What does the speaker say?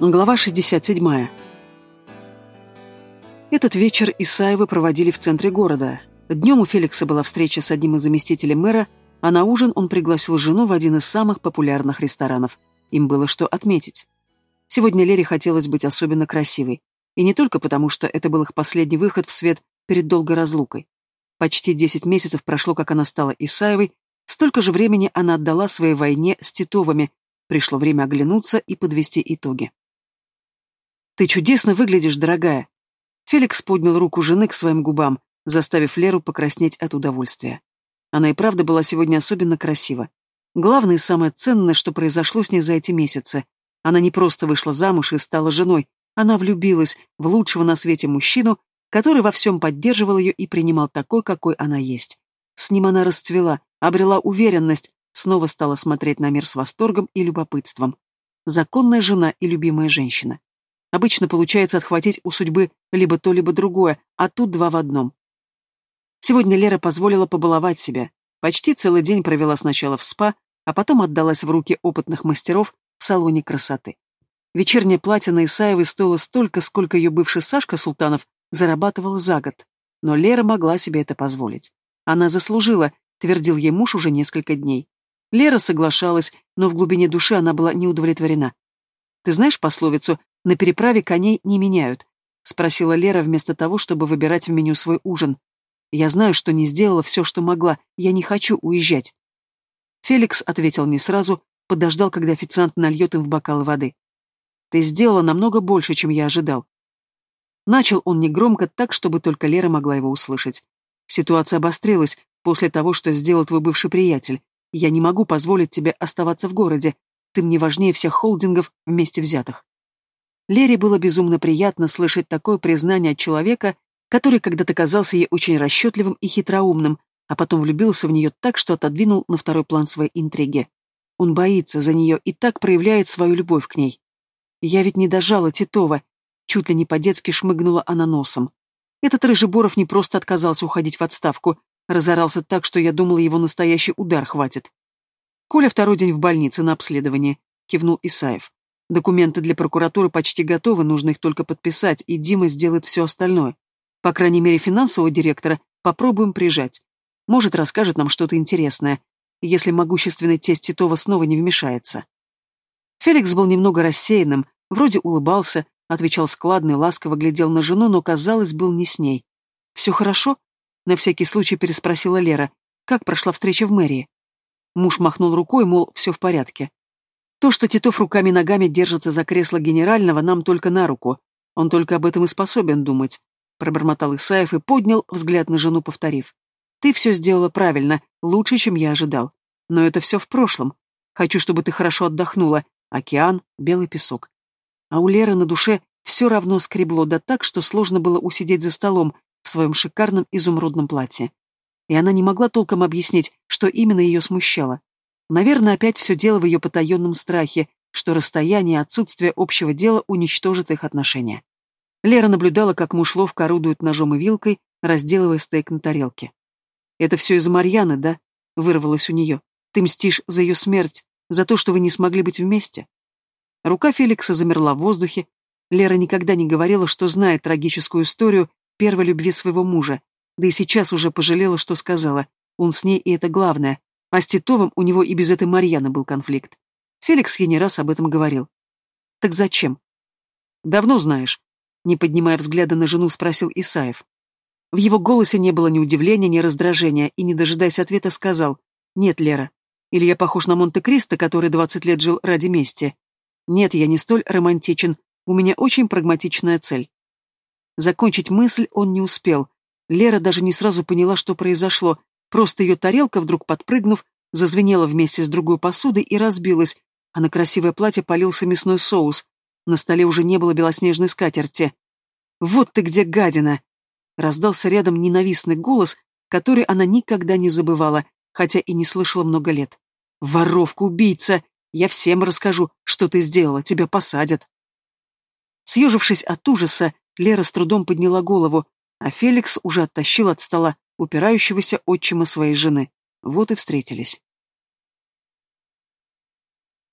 Глава 67. Этот вечер Исаевы проводили в центре города. Днем у Феликса была встреча с одним из заместителей мэра, а на ужин он пригласил жену в один из самых популярных ресторанов. Им было что отметить. Сегодня Лере хотелось быть особенно красивой. И не только потому, что это был их последний выход в свет перед долгой разлукой. Почти 10 месяцев прошло, как она стала Исаевой, столько же времени она отдала своей войне с Титовыми, пришло время оглянуться и подвести итоги. «Ты чудесно выглядишь, дорогая!» Феликс поднял руку жены к своим губам, заставив Леру покраснеть от удовольствия. Она и правда была сегодня особенно красива. Главное и самое ценное, что произошло с ней за эти месяцы. Она не просто вышла замуж и стала женой, она влюбилась в лучшего на свете мужчину, который во всем поддерживал ее и принимал такой, какой она есть. С ним она расцвела, обрела уверенность, снова стала смотреть на мир с восторгом и любопытством. Законная жена и любимая женщина. Обычно получается отхватить у судьбы либо то, либо другое, а тут два в одном. Сегодня Лера позволила побаловать себя. Почти целый день провела сначала в спа, а потом отдалась в руки опытных мастеров в салоне красоты. Вечернее платье на Исаевой стоило столько, сколько ее бывший Сашка Султанов зарабатывал за год. Но Лера могла себе это позволить. Она заслужила, твердил ей муж уже несколько дней. Лера соглашалась, но в глубине души она была неудовлетворена. Ты знаешь пословицу на переправе коней не меняют?» — спросила Лера вместо того, чтобы выбирать в меню свой ужин. «Я знаю, что не сделала все, что могла. Я не хочу уезжать». Феликс ответил не сразу, подождал, когда официант нальет им в бокалы воды. «Ты сделала намного больше, чем я ожидал». Начал он негромко, так, чтобы только Лера могла его услышать. Ситуация обострилась после того, что сделал твой бывший приятель. Я не могу позволить тебе оставаться в городе. Ты мне важнее всех холдингов вместе взятых. Лере было безумно приятно слышать такое признание от человека, который когда-то казался ей очень расчетливым и хитроумным, а потом влюбился в нее так, что отодвинул на второй план своей интриги. Он боится за нее и так проявляет свою любовь к ней. Я ведь не дожала Титова, чуть ли не по-детски шмыгнула она носом. Этот Рыжеборов не просто отказался уходить в отставку, разорался так, что я думала, его настоящий удар хватит. Коля второй день в больнице на обследовании, кивнул Исаев. Документы для прокуратуры почти готовы, нужно их только подписать, и Дима сделает все остальное. По крайней мере, финансового директора попробуем прижать. Может, расскажет нам что-то интересное, если могущественный тесть Титова снова не вмешается. Феликс был немного рассеянным, вроде улыбался, отвечал складно и ласково глядел на жену, но, казалось, был не с ней. «Все хорошо?» — на всякий случай переспросила Лера. «Как прошла встреча в мэрии?» Муж махнул рукой, мол, все в порядке. То, что Титов руками-ногами держится за кресло генерального, нам только на руку. Он только об этом и способен думать. Пробормотал Исаев и поднял взгляд на жену, повторив. Ты все сделала правильно, лучше, чем я ожидал. Но это все в прошлом. Хочу, чтобы ты хорошо отдохнула. Океан, белый песок. А у Леры на душе все равно скребло, да так, что сложно было усидеть за столом в своем шикарном изумрудном платье. И она не могла толком объяснить, что именно ее смущало. Наверное, опять все дело в ее потаенном страхе, что расстояние и отсутствие общего дела уничтожит их отношения. Лера наблюдала, как муж ловко орудует ножом и вилкой, разделывая стейк на тарелке. «Это все из-за Марьяны, да?» — вырвалось у нее. «Ты мстишь за ее смерть, за то, что вы не смогли быть вместе?» Рука Феликса замерла в воздухе. Лера никогда не говорила, что знает трагическую историю первой любви своего мужа, да и сейчас уже пожалела, что сказала. Он с ней, и это главное. А с Титовым у него и без этой Марьяны был конфликт. Феликс ей не раз об этом говорил. Так зачем? Давно знаешь. Не поднимая взгляда на жену, спросил Исаев. В его голосе не было ни удивления, ни раздражения, и, не дожидаясь ответа, сказал «Нет, Лера. Или я похож на Монте-Кристо, который двадцать лет жил ради мести? Нет, я не столь романтичен. У меня очень прагматичная цель». Закончить мысль он не успел. Лера даже не сразу поняла, что произошло, Просто ее тарелка, вдруг подпрыгнув, зазвенела вместе с другой посудой и разбилась, а на красивое платье полился мясной соус. На столе уже не было белоснежной скатерти. «Вот ты где, гадина!» Раздался рядом ненавистный голос, который она никогда не забывала, хотя и не слышала много лет. «Воровка, убийца! Я всем расскажу, что ты сделала, тебя посадят!» Съежившись от ужаса, Лера с трудом подняла голову, а Феликс уже оттащил от стола упирающегося отчима своей жены. Вот и встретились.